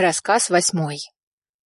Рассказ восьмой.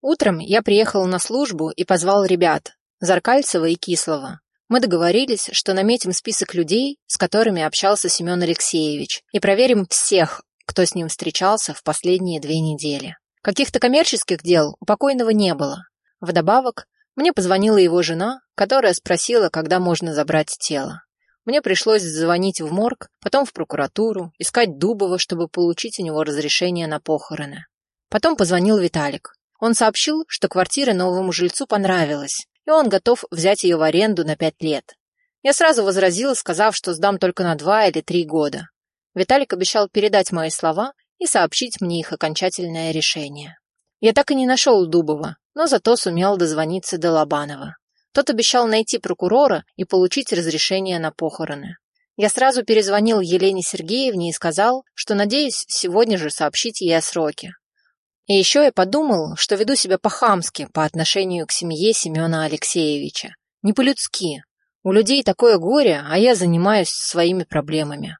Утром я приехал на службу и позвал ребят, Заркальцева и Кислова. Мы договорились, что наметим список людей, с которыми общался Семен Алексеевич, и проверим всех, кто с ним встречался в последние две недели. Каких-то коммерческих дел у покойного не было. Вдобавок, мне позвонила его жена, которая спросила, когда можно забрать тело. Мне пришлось звонить в морг, потом в прокуратуру, искать Дубова, чтобы получить у него разрешение на похороны. Потом позвонил Виталик. Он сообщил, что квартира новому жильцу понравилась, и он готов взять ее в аренду на пять лет. Я сразу возразила, сказав, что сдам только на два или три года. Виталик обещал передать мои слова и сообщить мне их окончательное решение. Я так и не нашел Дубова, но зато сумел дозвониться до Лобанова. Тот обещал найти прокурора и получить разрешение на похороны. Я сразу перезвонил Елене Сергеевне и сказал, что надеюсь сегодня же сообщить ей о сроке. И еще я подумал, что веду себя по-хамски по отношению к семье Семена Алексеевича. Не по-людски. У людей такое горе, а я занимаюсь своими проблемами.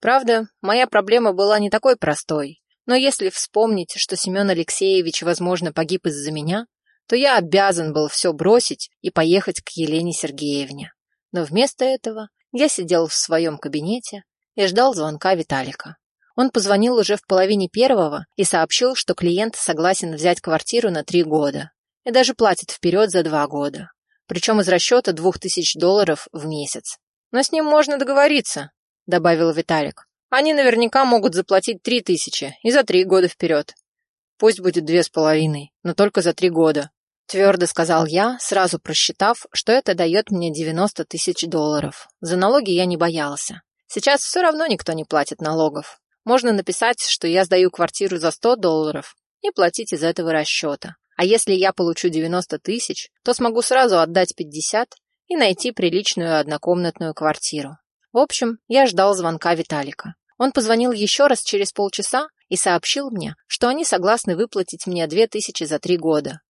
Правда, моя проблема была не такой простой, но если вспомнить, что Семен Алексеевич, возможно, погиб из-за меня, то я обязан был все бросить и поехать к Елене Сергеевне. Но вместо этого я сидел в своем кабинете и ждал звонка Виталика. Он позвонил уже в половине первого и сообщил, что клиент согласен взять квартиру на три года и даже платит вперед за два года, причем из расчета двух тысяч долларов в месяц. «Но с ним можно договориться», — добавил Виталик. «Они наверняка могут заплатить три тысячи и за три года вперед. Пусть будет две с половиной, но только за три года. Твердо сказал я, сразу просчитав, что это дает мне 90 тысяч долларов. За налоги я не боялся. Сейчас все равно никто не платит налогов. Можно написать, что я сдаю квартиру за 100 долларов и платить из этого расчета. А если я получу 90 тысяч, то смогу сразу отдать 50 и найти приличную однокомнатную квартиру. В общем, я ждал звонка Виталика. Он позвонил еще раз через полчаса и сообщил мне, что они согласны выплатить мне 2000 за три года.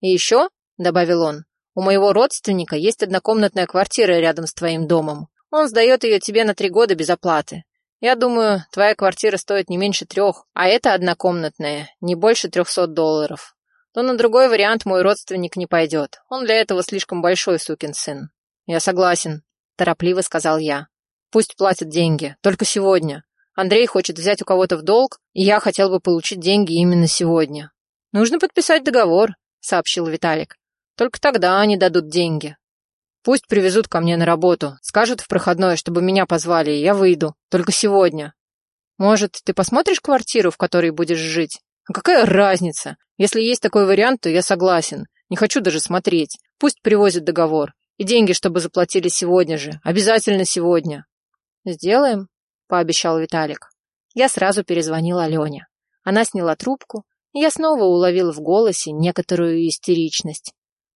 «И еще», — добавил он, — «у моего родственника есть однокомнатная квартира рядом с твоим домом. Он сдает ее тебе на три года без оплаты. Я думаю, твоя квартира стоит не меньше трех, а эта однокомнатная не больше трехсот долларов. Но на другой вариант мой родственник не пойдет. Он для этого слишком большой сукин сын. Я согласен, торопливо сказал я. Пусть платят деньги, только сегодня. Андрей хочет взять у кого-то в долг, и я хотел бы получить деньги именно сегодня. Нужно подписать договор, сообщил Виталик. Только тогда они дадут деньги. Пусть привезут ко мне на работу, скажут в проходной, чтобы меня позвали, и я выйду. Только сегодня. Может, ты посмотришь квартиру, в которой будешь жить? А какая разница? Если есть такой вариант, то я согласен. Не хочу даже смотреть. Пусть привозят договор. И деньги, чтобы заплатили сегодня же. Обязательно сегодня. Сделаем, пообещал Виталик. Я сразу перезвонила Алене. Она сняла трубку, и я снова уловила в голосе некоторую истеричность.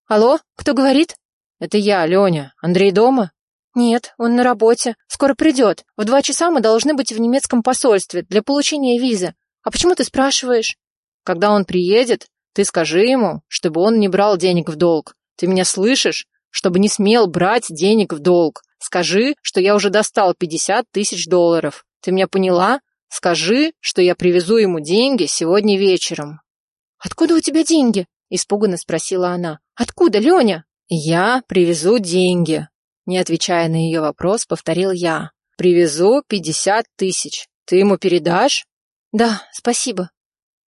«Алло, кто говорит?» «Это я, Леня. Андрей дома?» «Нет, он на работе. Скоро придет. В два часа мы должны быть в немецком посольстве для получения визы. А почему ты спрашиваешь?» «Когда он приедет, ты скажи ему, чтобы он не брал денег в долг. Ты меня слышишь? Чтобы не смел брать денег в долг. Скажи, что я уже достал 50 тысяч долларов. Ты меня поняла? Скажи, что я привезу ему деньги сегодня вечером». «Откуда у тебя деньги?» – испуганно спросила она. «Откуда, Леня?» «Я привезу деньги», – не отвечая на ее вопрос, повторил я. «Привезу пятьдесят тысяч. Ты ему передашь?» «Да, спасибо».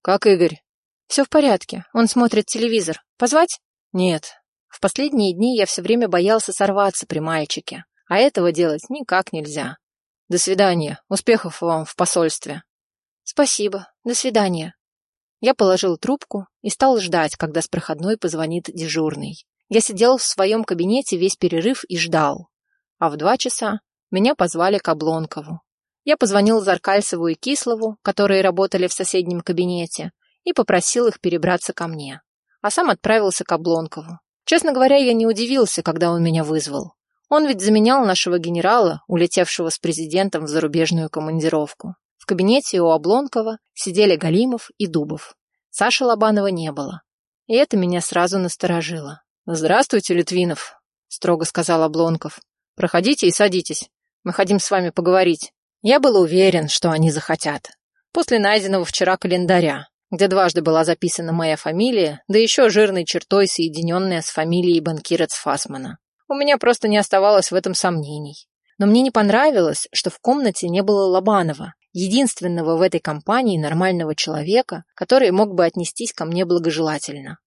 «Как Игорь?» «Все в порядке. Он смотрит телевизор. Позвать?» «Нет». В последние дни я все время боялся сорваться при мальчике, а этого делать никак нельзя. До свидания. Успехов вам в посольстве. Спасибо. До свидания. Я положил трубку и стал ждать, когда с проходной позвонит дежурный. Я сидел в своем кабинете весь перерыв и ждал. А в два часа меня позвали к Облонкову. Я позвонил Заркальцеву и Кислову, которые работали в соседнем кабинете, и попросил их перебраться ко мне. А сам отправился к Облонкову. Честно говоря, я не удивился, когда он меня вызвал. Он ведь заменял нашего генерала, улетевшего с президентом в зарубежную командировку. В кабинете у Облонкова сидели Галимов и Дубов. Саши Лобанова не было. И это меня сразу насторожило. «Здравствуйте, Литвинов», — строго сказал Облонков. «Проходите и садитесь. Мы хотим с вами поговорить». Я был уверен, что они захотят. После найденного вчера календаря. где дважды была записана моя фамилия, да еще жирной чертой, соединенная с фамилией банкира Цфасмана. У меня просто не оставалось в этом сомнений. Но мне не понравилось, что в комнате не было Лобанова, единственного в этой компании нормального человека, который мог бы отнестись ко мне благожелательно.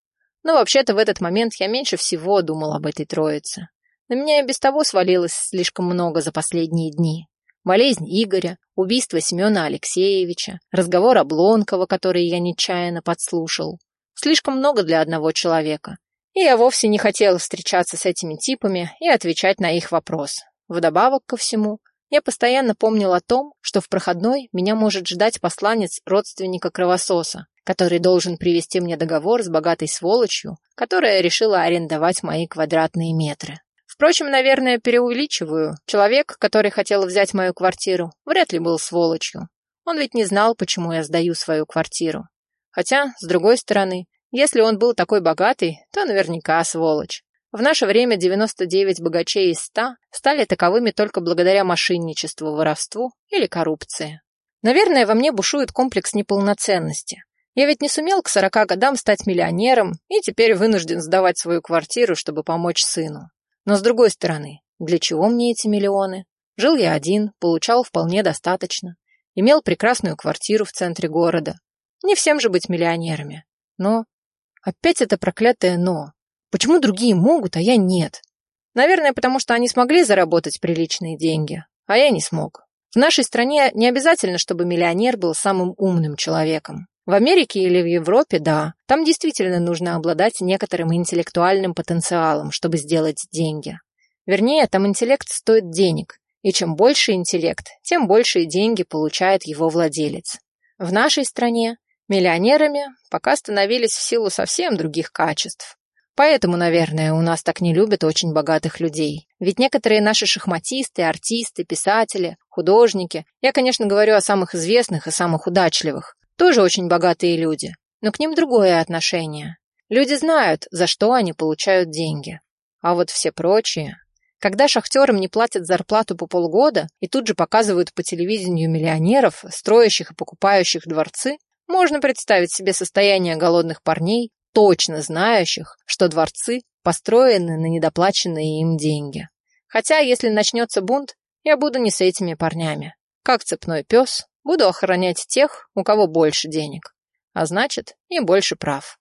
Но вообще-то в этот момент я меньше всего думал об этой троице. На меня и без того свалилось слишком много за последние дни. Болезнь Игоря, убийство Семена Алексеевича, разговор Облонкова, который я нечаянно подслушал. Слишком много для одного человека. И я вовсе не хотел встречаться с этими типами и отвечать на их вопрос. Вдобавок ко всему, я постоянно помнил о том, что в проходной меня может ждать посланец родственника кровососа, который должен привести мне договор с богатой сволочью, которая решила арендовать мои квадратные метры. Впрочем, наверное, преувеличиваю. Человек, который хотел взять мою квартиру, вряд ли был сволочью. Он ведь не знал, почему я сдаю свою квартиру. Хотя, с другой стороны, если он был такой богатый, то наверняка сволочь. В наше время 99 богачей из 100 стали таковыми только благодаря мошенничеству, воровству или коррупции. Наверное, во мне бушует комплекс неполноценности. Я ведь не сумел к 40 годам стать миллионером и теперь вынужден сдавать свою квартиру, чтобы помочь сыну. Но с другой стороны, для чего мне эти миллионы? Жил я один, получал вполне достаточно. Имел прекрасную квартиру в центре города. Не всем же быть миллионерами. Но... Опять это проклятое «но». Почему другие могут, а я нет? Наверное, потому что они смогли заработать приличные деньги, а я не смог. В нашей стране не обязательно, чтобы миллионер был самым умным человеком. В Америке или в Европе, да, там действительно нужно обладать некоторым интеллектуальным потенциалом, чтобы сделать деньги. Вернее, там интеллект стоит денег, и чем больше интеллект, тем большие деньги получает его владелец. В нашей стране миллионерами пока становились в силу совсем других качеств. Поэтому, наверное, у нас так не любят очень богатых людей. Ведь некоторые наши шахматисты, артисты, писатели, художники, я, конечно, говорю о самых известных и самых удачливых, тоже очень богатые люди, но к ним другое отношение. Люди знают, за что они получают деньги. А вот все прочие... Когда шахтерам не платят зарплату по полгода и тут же показывают по телевидению миллионеров, строящих и покупающих дворцы, можно представить себе состояние голодных парней, точно знающих, что дворцы построены на недоплаченные им деньги. Хотя, если начнется бунт, я буду не с этими парнями. Как цепной пес, буду охранять тех, у кого больше денег. А значит, и больше прав.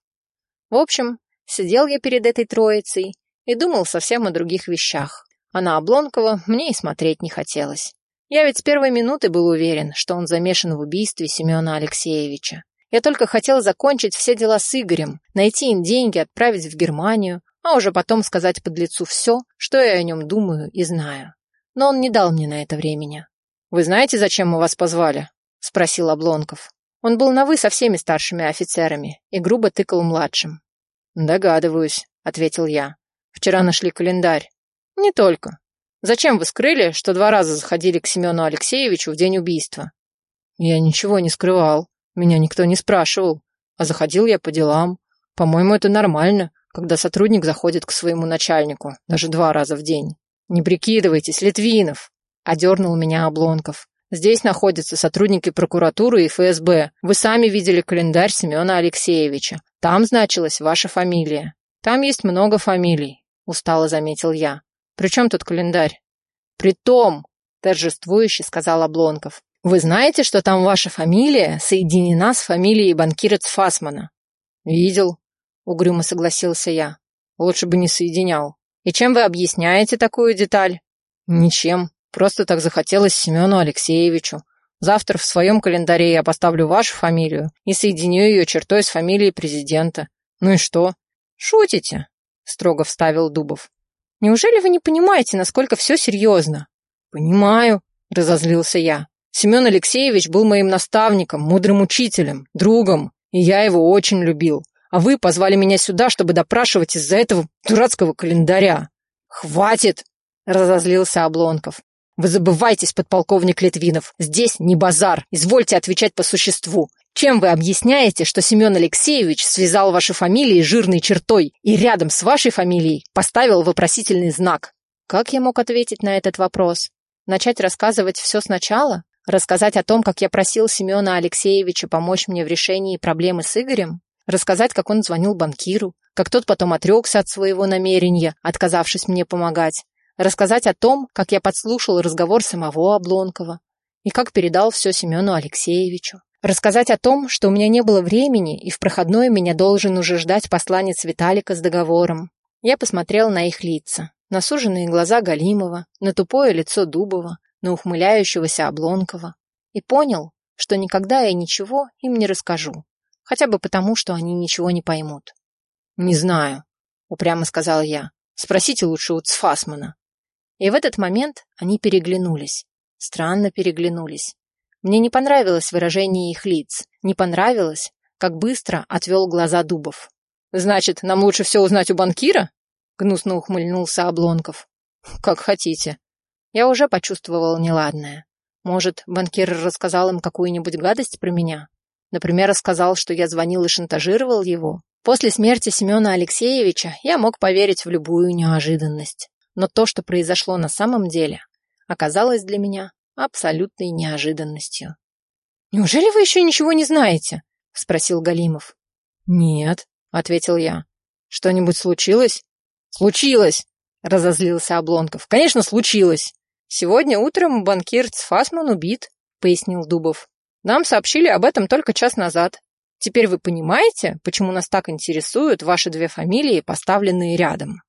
В общем, сидел я перед этой троицей и думал совсем о других вещах. А на Облонкова мне и смотреть не хотелось. Я ведь с первой минуты был уверен, что он замешан в убийстве Семена Алексеевича. Я только хотел закончить все дела с Игорем, найти им деньги, отправить в Германию, а уже потом сказать подлецу все, что я о нем думаю и знаю. Но он не дал мне на это времени. «Вы знаете, зачем мы вас позвали?» — спросил Облонков. Он был на «вы» со всеми старшими офицерами и грубо тыкал младшим. «Догадываюсь», — ответил я. «Вчера нашли календарь». «Не только. Зачем вы скрыли, что два раза заходили к Семену Алексеевичу в день убийства?» «Я ничего не скрывал», меня никто не спрашивал, а заходил я по делам. По-моему, это нормально, когда сотрудник заходит к своему начальнику, даже два раза в день. Не прикидывайтесь, Литвинов, одернул меня Облонков. Здесь находятся сотрудники прокуратуры и ФСБ. Вы сами видели календарь Семена Алексеевича. Там значилась ваша фамилия. Там есть много фамилий, устало заметил я. При чем тут календарь? Притом, торжествующе сказал Облонков, вы знаете, что там ваша фамилия соединена с фамилией банкира Цфасмана? Видел, угрюмо согласился я. Лучше бы не соединял. И чем вы объясняете такую деталь? Ничем. Просто так захотелось Семену Алексеевичу. Завтра в своем календаре я поставлю вашу фамилию и соединю ее чертой с фамилией президента. Ну и что? Шутите? Строго вставил Дубов. Неужели вы не понимаете, насколько все серьезно? Понимаю, разозлился я. Семен Алексеевич был моим наставником, мудрым учителем, другом, и я его очень любил. А вы позвали меня сюда, чтобы допрашивать из-за этого дурацкого календаря. Хватит, разозлился Облонков. Вы забывайтесь, подполковник Литвинов. Здесь не базар. Извольте отвечать по существу. Чем вы объясняете, что Семен Алексеевич связал ваши фамилии жирной чертой и рядом с вашей фамилией поставил вопросительный знак? Как я мог ответить на этот вопрос? Начать рассказывать все сначала? Рассказать о том, как я просил Семена Алексеевича помочь мне в решении проблемы с Игорем? Рассказать, как он звонил банкиру, как тот потом отрекся от своего намерения, отказавшись мне помогать? Рассказать о том, как я подслушал разговор самого Облонкова и как передал все Семену Алексеевичу? Рассказать о том, что у меня не было времени, и в проходной меня должен уже ждать посланец Виталика с договором. Я посмотрел на их лица, на суженные глаза Галимова, на тупое лицо Дубова, на ухмыляющегося Облонкова, и понял, что никогда я ничего им не расскажу, хотя бы потому, что они ничего не поймут. «Не знаю», — упрямо сказал я. «Спросите лучше у Цфасмана». И в этот момент они переглянулись. Странно переглянулись. Мне не понравилось выражение их лиц, не понравилось, как быстро отвел глаза Дубов. «Значит, нам лучше все узнать у банкира?» Гнусно ухмыльнулся Облонков. «Как хотите». Я уже почувствовал неладное. Может, банкир рассказал им какую-нибудь гадость про меня? Например, рассказал, что я звонил и шантажировал его? После смерти Семена Алексеевича я мог поверить в любую неожиданность. Но то, что произошло на самом деле, оказалось для меня абсолютной неожиданностью. «Неужели вы еще ничего не знаете?» — спросил Галимов. «Нет», — ответил я. «Что-нибудь случилось?» «Случилось!» — разозлился Облонков. «Конечно, случилось! Сегодня утром банкир Цфасман убит», — пояснил Дубов. «Нам сообщили об этом только час назад. Теперь вы понимаете, почему нас так интересуют ваши две фамилии, поставленные рядом?»